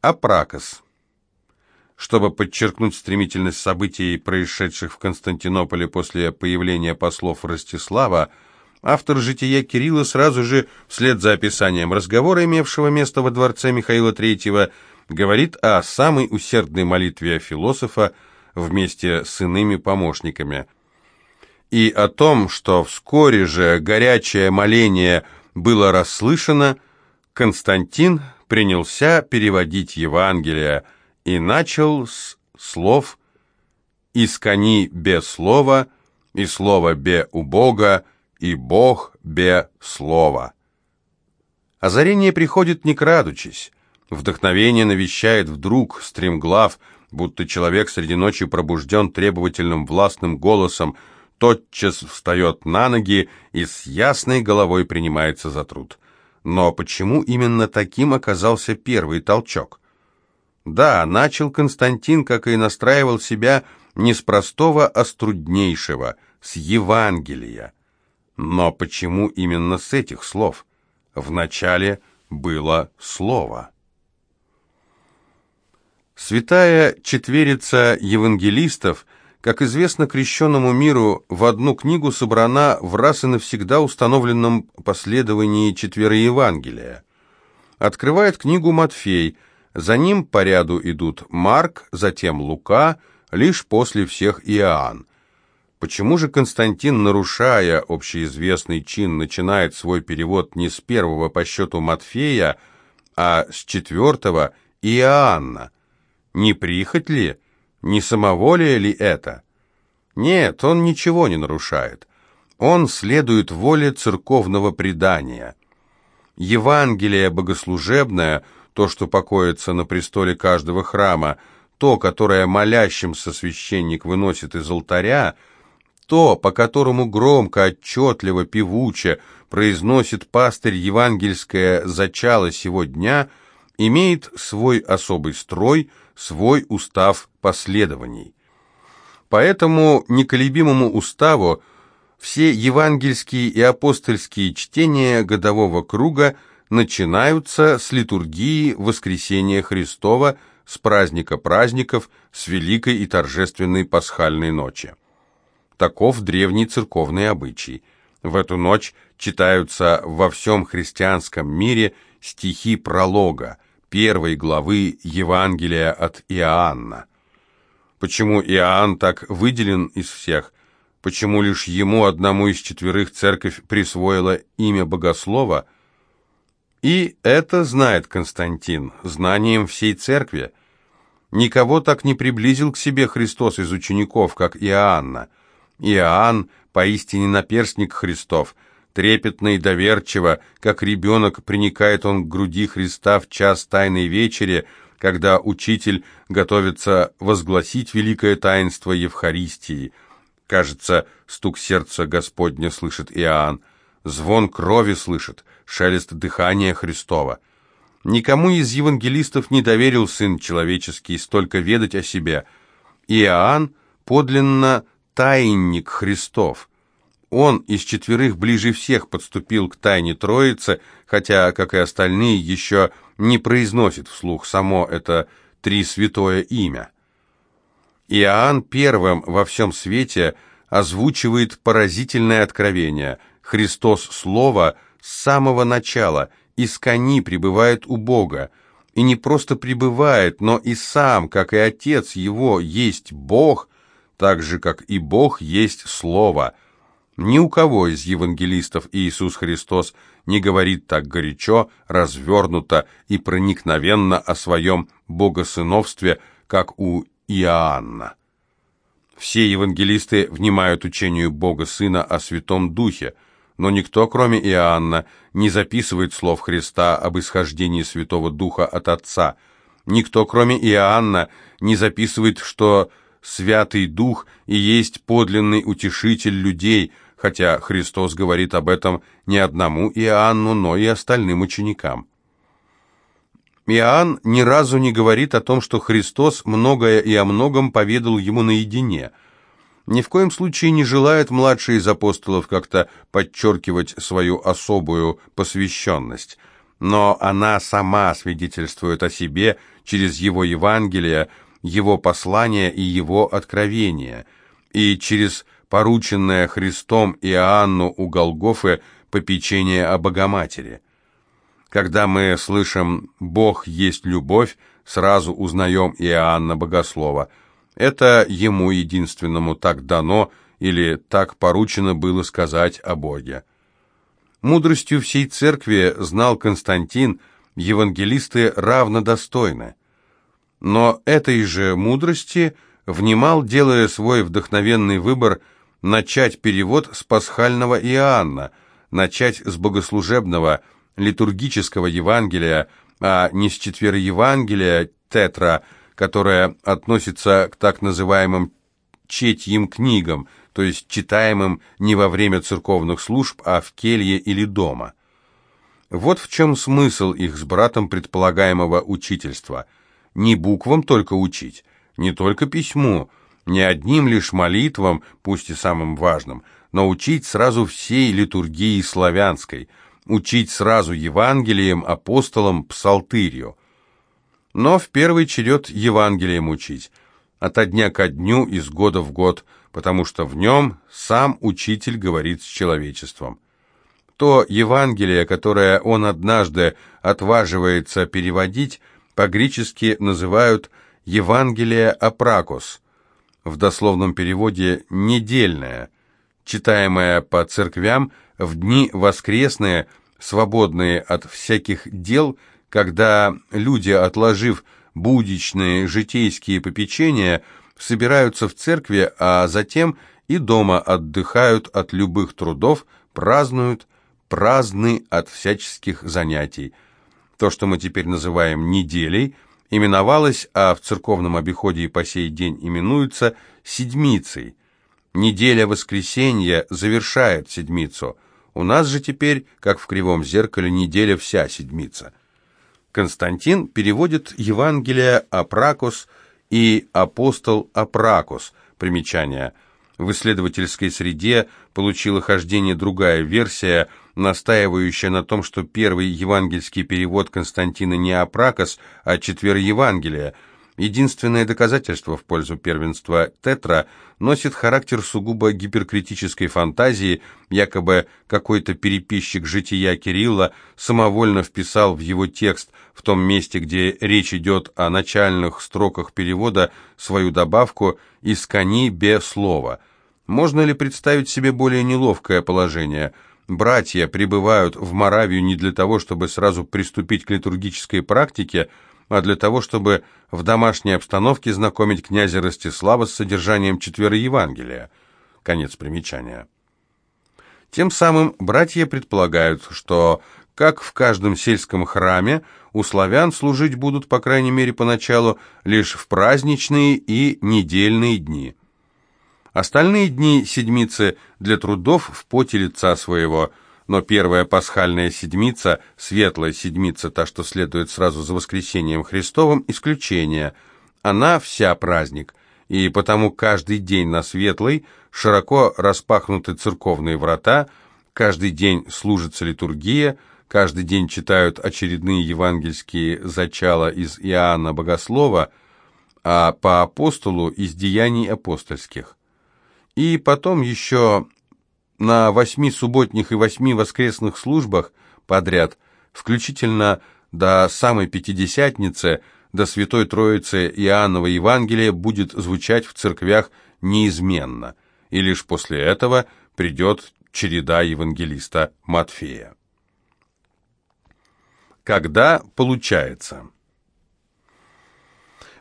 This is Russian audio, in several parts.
Апракос. Чтобы подчеркнуть стремительность событий, происшедших в Константинополе после появления послов Ростислава, автор «Жития Кирилла» сразу же, вслед за описанием разговора, имевшего место во дворце Михаила III, говорит о самой усердной молитве философа вместе с иными помощниками. И о том, что вскоре же горячее моление было расслышано, Константин принялся переводить Евангелие и начал с слов «Искони бе слова, и слово бе у Бога, и Бог бе слова». Озарение приходит не крадучись, вдохновение навещает вдруг, стремглав, будто человек среди ночи пробужден требовательным властным голосом, тотчас встает на ноги и с ясной головой принимается за труд. Но почему именно таким оказался первый толчок? Да, начал Константин, как и настраивал себя, не с простого, а с труднейшего, с Евангелия. Но почему именно с этих слов? Вначале было слово. Святая четверица евангелистов – как известно крещенному миру, в одну книгу собрана в раз и навсегда установленном последовании четверо Евангелия. Открывает книгу Матфей, за ним по ряду идут Марк, затем Лука, лишь после всех Иоанн. Почему же Константин, нарушая общеизвестный чин, начинает свой перевод не с первого по счету Матфея, а с четвертого Иоанна? Не прихоть ли? Не самоволие ли это? Нет, он ничего не нарушает. Он следует воле церковного предания. Евангелие богослужебное, то, что покоится на престоле каждого храма, то, которое молящимся священник выносит из алтаря, то, по которому громко, отчетливо, певуче произносит пастырь евангельское зачало сего дня, имеет свой особый строй, свой устав последований. По этому неколебимому уставу все евангельские и апостольские чтения годового круга начинаются с литургии Воскресения Христова, с праздника праздников, с великой и торжественной пасхальной ночи. Таков древний церковный обычай. В эту ночь читаются во всем христианском мире стихи пролога, первой главы Евангелия от Иоанна. Почему Иоанн так выделен из всех? Почему лишь ему, одному из четверых, церковь присвоила имя богослова? И это знает Константин, знанием всей церкви. Никого так не приблизил к себе Христос из учеников, как Иоанна. Иоанн поистине наперстник Христов – Трепетно и доверчиво, как ребенок, приникает он к груди Христа в час Тайной Вечери, когда учитель готовится возгласить великое таинство Евхаристии. Кажется, стук сердца Господня слышит Иоанн, звон крови слышит, шелест дыхания Христова. Никому из евангелистов не доверил Сын Человеческий столько ведать о себе. Иоанн подлинно тайник Христов. Он из четверых ближе всех подступил к тайне Троицы, хотя, как и остальные, еще не произносит вслух само это три святое имя. Иоанн первым во всем свете озвучивает поразительное откровение. Христос Слово с самого начала из кони пребывает у Бога, и не просто пребывает, но и сам, как и Отец его, есть Бог, так же, как и Бог есть Слово – ни у кого из евангелистов Иисус Христос не говорит так горячо, развернуто и проникновенно о своем богосыновстве, как у Иоанна. Все евангелисты внимают учению Бога Сына о Святом Духе, но никто, кроме Иоанна, не записывает слов Христа об исхождении Святого Духа от Отца. Никто, кроме Иоанна, не записывает, что Святый Дух и есть подлинный утешитель людей – хотя Христос говорит об этом не одному Иоанну, но и остальным ученикам. Иоанн ни разу не говорит о том, что Христос многое и о многом поведал ему наедине. Ни в коем случае не желает младший из апостолов как-то подчеркивать свою особую посвященность. но она сама свидетельствует о себе через его Евангелие, его послание и его откровение, и через порученное Христом Иоанну у Голгофы попечение о Богоматери. Когда мы слышим «Бог есть любовь», сразу узнаем Иоанна Богослова. Это ему единственному так дано или так поручено было сказать о Боге. Мудростью всей церкви знал Константин, евангелисты равнодостойны. Но этой же мудрости внимал, делая свой вдохновенный выбор, начать перевод с пасхального Иоанна, начать с богослужебного, литургического Евангелия, а не с четвероевангелия тетра, которое относится к так называемым четьим книгам – то есть читаемым не во время церковных служб, а в келье или дома. Вот в чем смысл их с братом предполагаемого учительства. Не буквам только учить, не только письму, не одним лишь молитвам, пусть и самым важным, но учить сразу всей литургии славянской, учить сразу Евангелием, апостолам, псалтырью. Но в первый черед Евангелием учить, ото дня ко дню, из года в год – потому что в нем сам учитель говорит с человечеством. То Евангелие, которое он однажды отваживается переводить, по-гречески называют «Евангелие Апракос», в дословном переводе «недельное», читаемое по церквям в дни воскресные, свободные от всяких дел, когда люди, отложив будичные житейские попечения, собираются в церкви, а затем и дома отдыхают от любых трудов, празднуют, праздны от всяческих занятий. То, что мы теперь называем неделей, именовалось, а в церковном обиходе и по сей день именуется седмицей. Неделя воскресенья завершает седмицу. У нас же теперь, как в кривом зеркале, неделя вся седмица. Константин переводит Евангелие Апракос – и апостол Апракос. Примечание. В исследовательской среде получила хождение другая версия, настаивающая на том, что первый евангельский перевод Константина не Апракос, а Четвероевангелие – Единственное доказательство в пользу первенства Тетра носит характер сугубо гиперкритической фантазии, якобы какой-то переписчик жития Кирилла самовольно вписал в его текст в том месте, где речь идет о начальных строках перевода, свою добавку «искани бе слова». Можно ли представить себе более неловкое положение – Братья прибывают в Моравию не для того, чтобы сразу приступить к литургической практике, а для того, чтобы в домашней обстановке знакомить князя Ростислава с содержанием четверо Евангелия. Конец примечания. Тем самым братья предполагают, что, как в каждом сельском храме, у славян служить будут, по крайней мере поначалу, лишь в праздничные и недельные дни. Остальные дни седмицы для трудов в поте лица своего – но первая пасхальная седмица, светлая седмица, та, что следует сразу за воскресением Христовым, исключение. Она вся праздник, и потому каждый день на светлой широко распахнуты церковные врата, каждый день служится литургия, каждый день читают очередные евангельские зачала из Иоанна Богослова, а по апостолу из деяний апостольских. И потом еще на восьми субботних и восьми воскресных службах подряд, включительно до самой Пятидесятницы, до Святой Троицы Иоаннова Евангелия будет звучать в церквях неизменно, и лишь после этого придет череда евангелиста Матфея. Когда получается?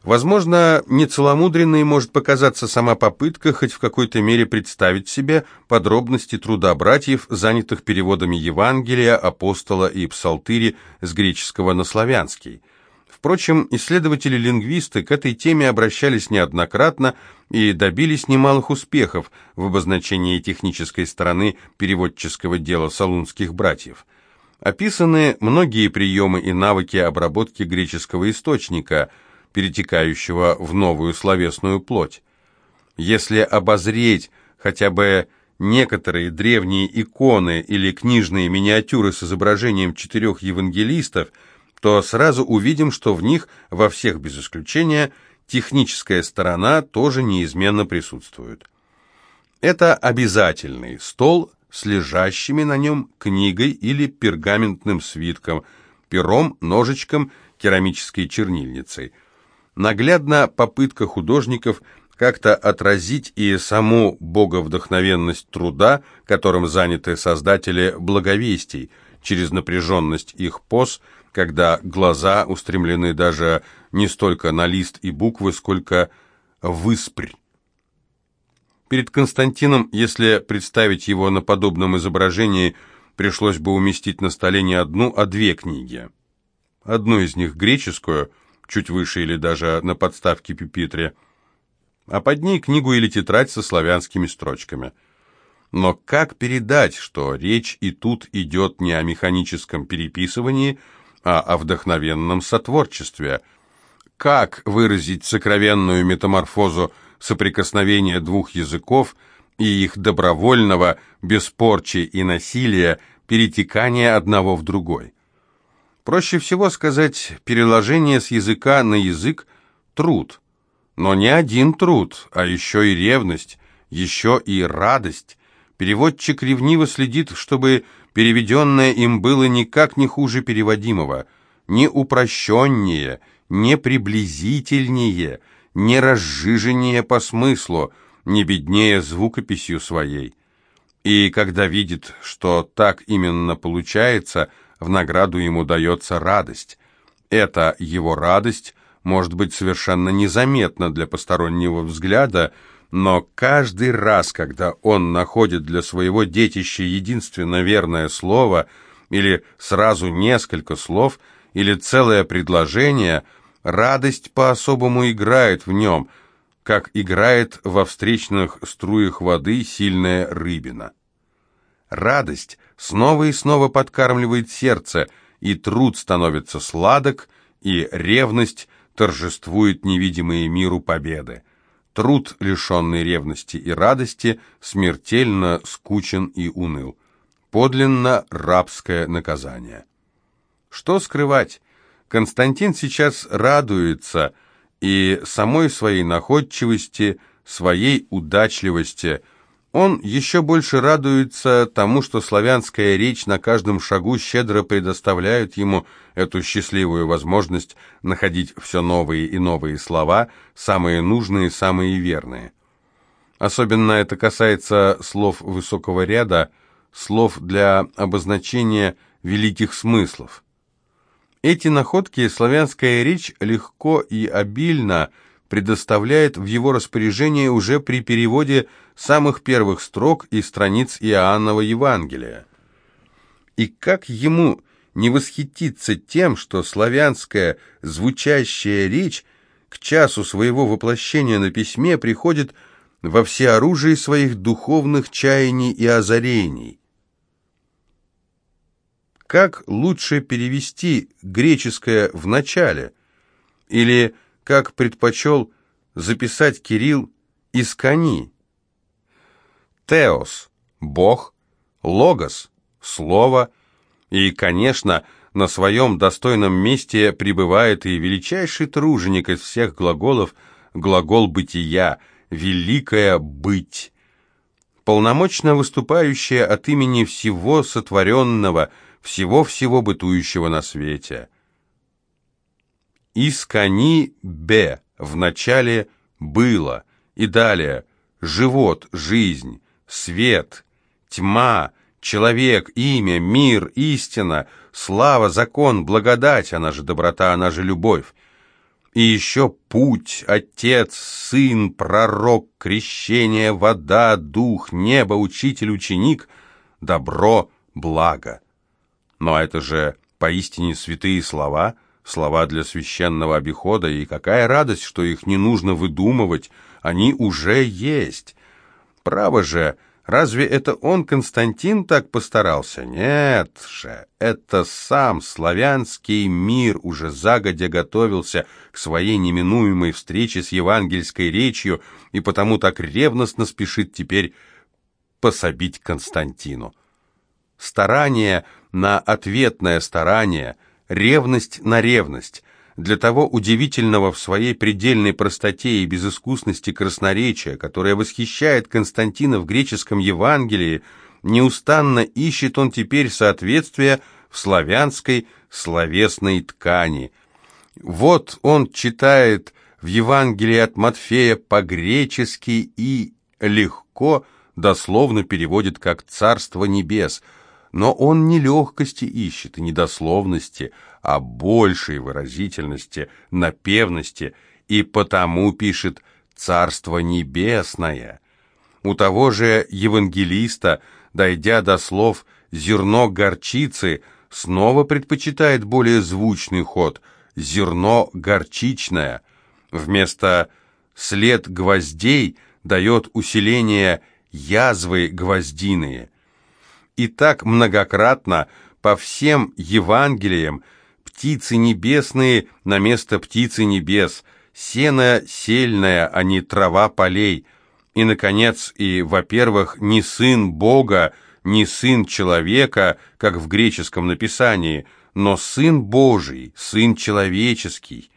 Возможно, нецеломудренной может показаться сама попытка хоть в какой-то мере представить себе подробности труда братьев, занятых переводами Евангелия, апостола и псалтыри с греческого на славянский. Впрочем, исследователи-лингвисты к этой теме обращались неоднократно и добились немалых успехов в обозначении технической стороны переводческого дела салунских братьев. Описаны многие приемы и навыки обработки греческого источника – перетекающего в новую словесную плоть. Если обозреть хотя бы некоторые древние иконы или книжные миниатюры с изображением четырех евангелистов, то сразу увидим, что в них, во всех без исключения, техническая сторона тоже неизменно присутствует. Это обязательный стол с лежащими на нем книгой или пергаментным свитком, пером, ножичком, керамической чернильницей. Наглядна попытка художников как-то отразить и саму боговдохновенность труда, которым заняты создатели благовестий, через напряженность их поз, когда глаза устремлены даже не столько на лист и буквы, сколько выспрь. Перед Константином, если представить его на подобном изображении, пришлось бы уместить на столе не одну, а две книги. Одну из них греческую, чуть выше или даже на подставке пюпитре, а под ней книгу или тетрадь со славянскими строчками. Но как передать, что речь и тут идет не о механическом переписывании, а о вдохновенном сотворчестве? Как выразить сокровенную метаморфозу соприкосновения двух языков и их добровольного, без порчи и насилия, перетекания одного в другой. Проще всего сказать, переложение с языка на язык – труд. Но не один труд, а еще и ревность, еще и радость. Переводчик ревниво следит, чтобы переведенное им было никак не хуже переводимого, не упрощеннее, не приблизительнее – не разжиженнее по смыслу, не беднее звукописью своей. И когда видит, что так именно получается, в награду ему дается радость. Эта его радость может быть совершенно незаметна для постороннего взгляда, но каждый раз, когда он находит для своего детища единственно верное слово, или сразу несколько слов, или целое предложение – Радость по-особому играет в нем, как играет во встречных струях воды сильная рыбина. Радость снова и снова подкармливает сердце, и труд становится сладок, и ревность торжествует невидимые миру победы. Труд, лишенный ревности и радости, смертельно скучен и уныл. Подлинно рабское наказание. Что скрывать? Константин сейчас радуется и самой своей находчивости, своей удачливости. Он еще больше радуется тому, что славянская речь на каждом шагу щедро предоставляет ему эту счастливую возможность находить все новые и новые слова, самые нужные, самые верные. Особенно это касается слов высокого ряда, слов для обозначения великих смыслов. Эти находки славянская речь легко и обильно предоставляет в его распоряжение уже при переводе самых первых строк и страниц Иоаннова Евангелия. И как ему не восхититься тем, что славянская звучащая речь к часу своего воплощения на письме приходит во всеоружии своих духовных чаяний и озарений. Как лучше перевести греческое в начале? Или, как предпочел записать Кирилл, «искони»? Теос – Бог, Логос – Слово, и, конечно, на своем достойном месте пребывает и величайший труженик из всех глаголов, глагол «бытия», «великое быть», полномочно выступающее от имени всего сотворенного – всего-всего бытующего на свете. Искани Б в начале было, и далее живот, жизнь, свет, тьма, человек, имя, мир, истина, слава, закон, благодать, она же доброта, она же любовь. И еще путь, отец, сын, пророк, крещение, вода, дух, небо, учитель, ученик, добро, благо. Но это же поистине святые слова, слова для священного обихода, и какая радость, что их не нужно выдумывать, они уже есть. Право же, разве это он, Константин, так постарался? Нет же, это сам славянский мир уже загодя готовился к своей неминуемой встрече с евангельской речью, и потому так ревностно спешит теперь пособить Константину. Старание на ответное старание, ревность на ревность, для того удивительного в своей предельной простоте и безыскусности красноречия, которое восхищает Константина в греческом Евангелии, неустанно ищет он теперь соответствия в славянской словесной ткани. Вот он читает в Евангелии от Матфея по-гречески и легко, дословно переводит как «царство небес», но он не легкости ищет и недословности, а большей выразительности, напевности, и потому пишет «царство небесное». У того же евангелиста, дойдя до слов «зерно горчицы», снова предпочитает более звучный ход «зерно горчичное». Вместо «след гвоздей» дает усиление «язвы гвоздиные». И так многократно по всем Евангелиям птицы небесные на место птицы небес, сено сельное, а не трава полей. И, наконец, и, во-первых, не сын Бога, не сын человека, как в греческом написании, но сын Божий, сын человеческий.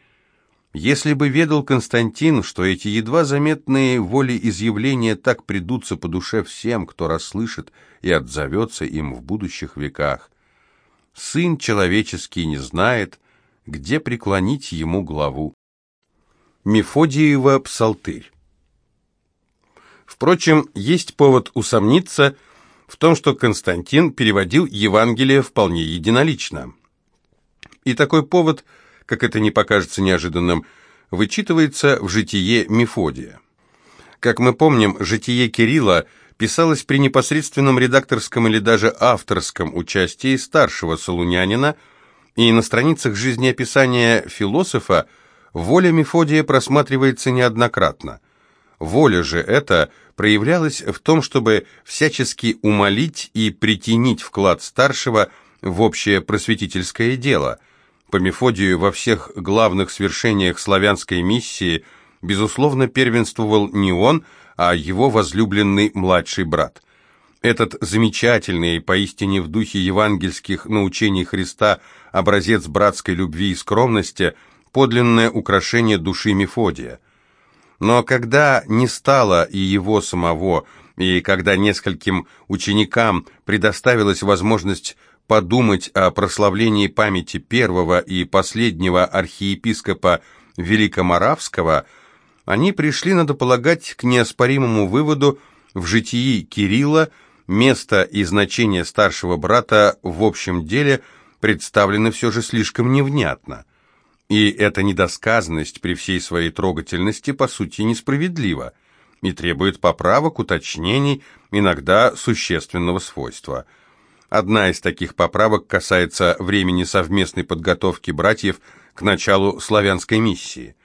Если бы ведал Константин, что эти едва заметные волеизъявления так придутся по душе всем, кто расслышит и отзовется им в будущих веках, сын человеческий не знает, где преклонить ему главу. Мефодиева Псалтырь Впрочем, есть повод усомниться в том, что Константин переводил Евангелие вполне единолично. И такой повод – как это не покажется неожиданным, вычитывается в житие Мефодия. Как мы помним, житие Кирилла писалось при непосредственном редакторском или даже авторском участии старшего солунянина, и на страницах жизнеописания философа воля Мефодия просматривается неоднократно. Воля же эта проявлялась в том, чтобы всячески умолить и притянить вклад старшего в общее просветительское дело – по Мефодию во всех главных свершениях славянской миссии, безусловно, первенствовал не он, а его возлюбленный младший брат. Этот замечательный, поистине в духе евангельских научений Христа, образец братской любви и скромности, подлинное украшение души Мефодия. Но когда не стало и его самого, и когда нескольким ученикам предоставилась возможность подумать о прославлении памяти первого и последнего архиепископа Великоморавского, они пришли, надо полагать, к неоспоримому выводу в житии Кирилла место и значение старшего брата в общем деле представлены все же слишком невнятно. И эта недосказанность при всей своей трогательности по сути несправедлива и требует поправок, уточнений, иногда существенного свойства – Одна из таких поправок касается времени совместной подготовки братьев к началу славянской миссии.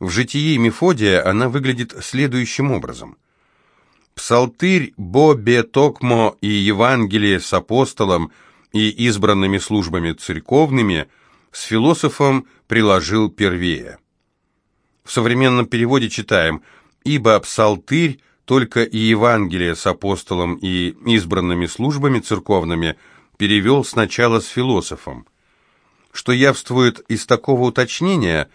В житии Мефодия она выглядит следующим образом. «Псалтырь Бобе Токмо и Евангелие с апостолом и избранными службами церковными с философом приложил первее». В современном переводе читаем «Ибо псалтырь только и Евангелие с апостолом и избранными службами церковными перевел сначала с философом. Что явствует из такого уточнения?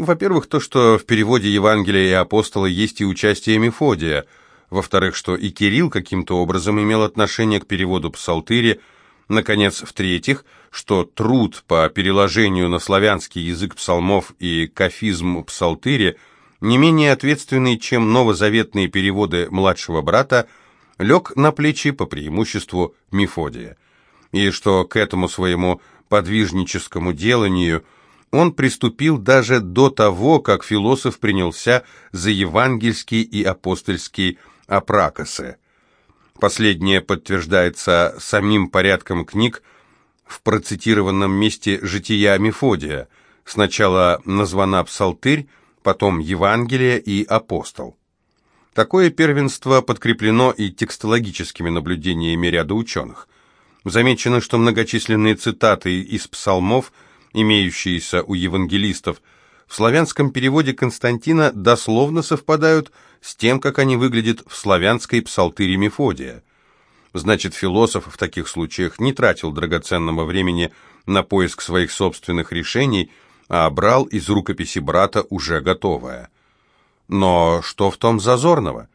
Во-первых, то, что в переводе Евангелия и апостола есть и участие Мефодия. Во-вторых, что и Кирилл каким-то образом имел отношение к переводу псалтыри. Наконец, в-третьих, что труд по переложению на славянский язык псалмов и кафизм псалтыри – не менее ответственный, чем новозаветные переводы младшего брата, лег на плечи по преимуществу Мефодия, и что к этому своему подвижническому деланию он приступил даже до того, как философ принялся за евангельский и апостольский апракосы. Последнее подтверждается самим порядком книг в процитированном месте «Жития Мефодия», сначала названа «Псалтырь», потом Евангелие и апостол. Такое первенство подкреплено и текстологическими наблюдениями ряда ученых. Замечено, что многочисленные цитаты из псалмов, имеющиеся у евангелистов, в славянском переводе Константина дословно совпадают с тем, как они выглядят в славянской псалтыре Мефодия. Значит, философ в таких случаях не тратил драгоценного времени на поиск своих собственных решений, а брал из рукописи брата уже готовое. Но что в том зазорного?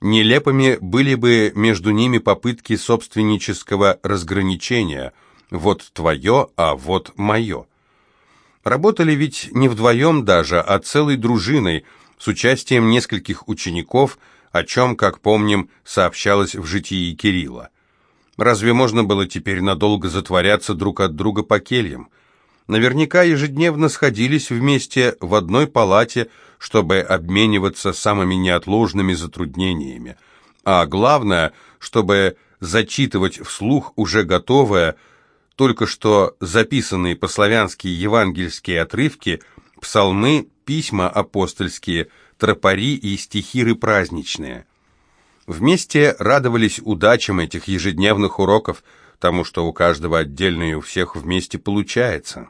Нелепыми были бы между ними попытки собственнического разграничения «вот твое, а вот мое». Работали ведь не вдвоем даже, а целой дружиной, с участием нескольких учеников, о чем, как помним, сообщалось в житии Кирилла. Разве можно было теперь надолго затворяться друг от друга по кельям? Наверняка ежедневно сходились вместе в одной палате, чтобы обмениваться самыми неотложными затруднениями. А главное, чтобы зачитывать вслух уже готовое, только что записанные по-славянски евангельские отрывки, псалмы, письма апостольские, тропари и стихиры праздничные. Вместе радовались удачам этих ежедневных уроков, тому, что у каждого отдельно и у всех вместе получается.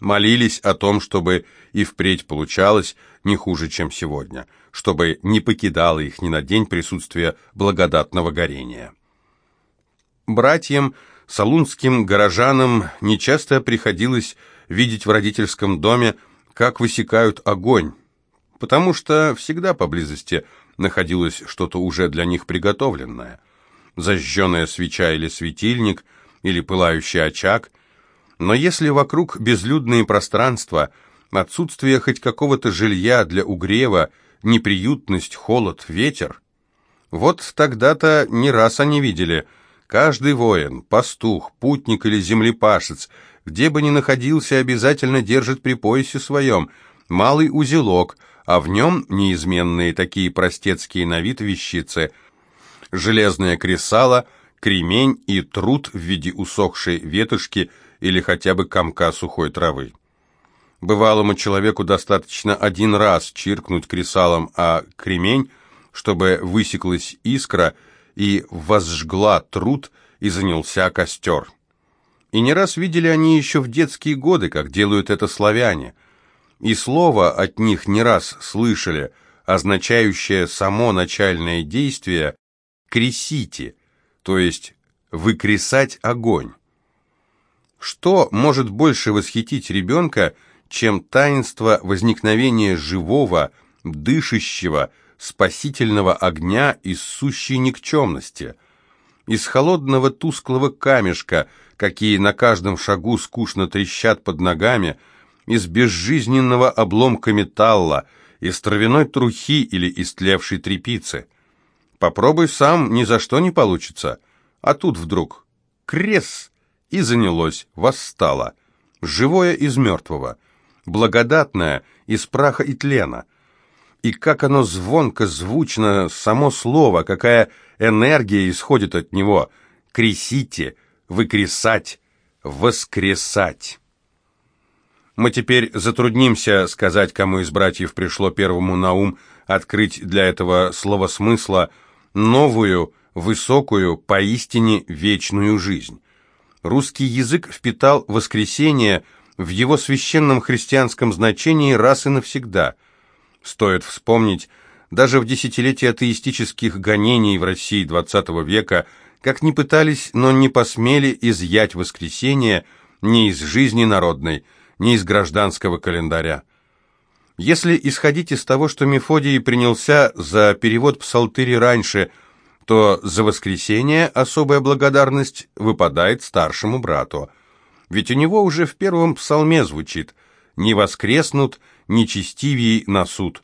Молились о том, чтобы и впредь получалось не хуже, чем сегодня, чтобы не покидало их ни на день присутствия благодатного горения. Братьям, салунским горожанам нечасто приходилось видеть в родительском доме, как высекают огонь, потому что всегда поблизости находилось что-то уже для них приготовленное. Зажженная свеча или светильник, или пылающий очаг. Но если вокруг безлюдные пространства, отсутствие хоть какого-то жилья для угрева, неприютность, холод, ветер, вот тогда-то не раз они видели – Каждый воин, пастух, путник или землепашец, где бы ни находился, обязательно держит при поясе своем малый узелок, а в нем неизменные такие простецкие на вид вещицы, железное кресало, кремень и труд в виде усохшей ветошки или хотя бы комка сухой травы. Бывалому человеку достаточно один раз чиркнуть кресалом, а кремень, чтобы высеклась искра – и возжгла труд, и занялся костер. И не раз видели они еще в детские годы, как делают это славяне. И слово от них не раз слышали, означающее само начальное действие «кресите», то есть «выкресать огонь». Что может больше восхитить ребенка, чем таинство возникновения живого, дышащего, спасительного огня из сущей никчемности, из холодного тусклого камешка, какие на каждом шагу скучно трещат под ногами, из безжизненного обломка металла, из травяной трухи или истлевшей трепицы. Попробуй сам, ни за что не получится. А тут вдруг крес, и занялось, восстало, живое из мертвого, благодатное из праха и тлена — и как оно звонко, звучно, само слово, какая энергия исходит от него. Кресите, выкресать, воскресать. Мы теперь затруднимся сказать, кому из братьев пришло первому на ум открыть для этого слова смысла новую, высокую, поистине вечную жизнь. Русский язык впитал воскресение в его священном христианском значении раз и навсегда – Стоит вспомнить, даже в десятилетии атеистических гонений в России XX века, как ни пытались, но не посмели изъять воскресенье ни из жизни народной, ни из гражданского календаря. Если исходить из того, что Мефодий принялся за перевод псалтыри раньше, то за воскресенье особая благодарность выпадает старшему брату. Ведь у него уже в первом псалме звучит «Не воскреснут, нечестивей на суд.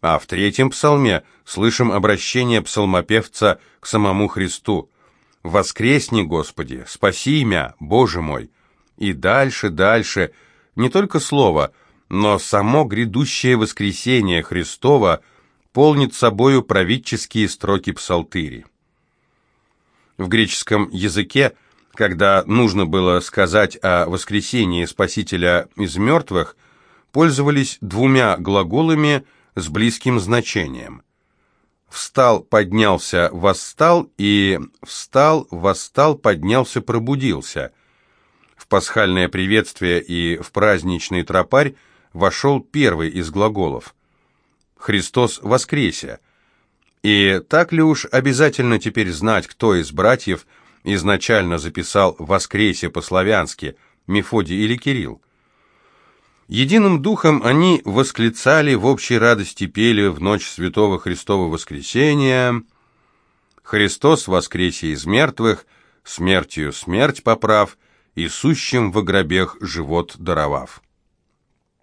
А в третьем псалме слышим обращение псалмопевца к самому Христу. «Воскресни, Господи, спаси имя, Боже мой!» И дальше, дальше, не только слово, но само грядущее воскресение Христова полнит собою правительские строки псалтыри. В греческом языке, когда нужно было сказать о воскресении Спасителя из мертвых, пользовались двумя глаголами с близким значением. Встал, поднялся, восстал и встал, восстал, поднялся, пробудился. В пасхальное приветствие и в праздничный тропарь вошел первый из глаголов. «Христос воскресе». И так ли уж обязательно теперь знать, кто из братьев изначально записал «воскресе» по-славянски, Мефодий или Кирилл? Единым духом они восклицали, в общей радости пели в ночь Святого Христова Воскресения «Христос воскресе из мертвых, смертью смерть поправ, и сущим во гробех живот даровав».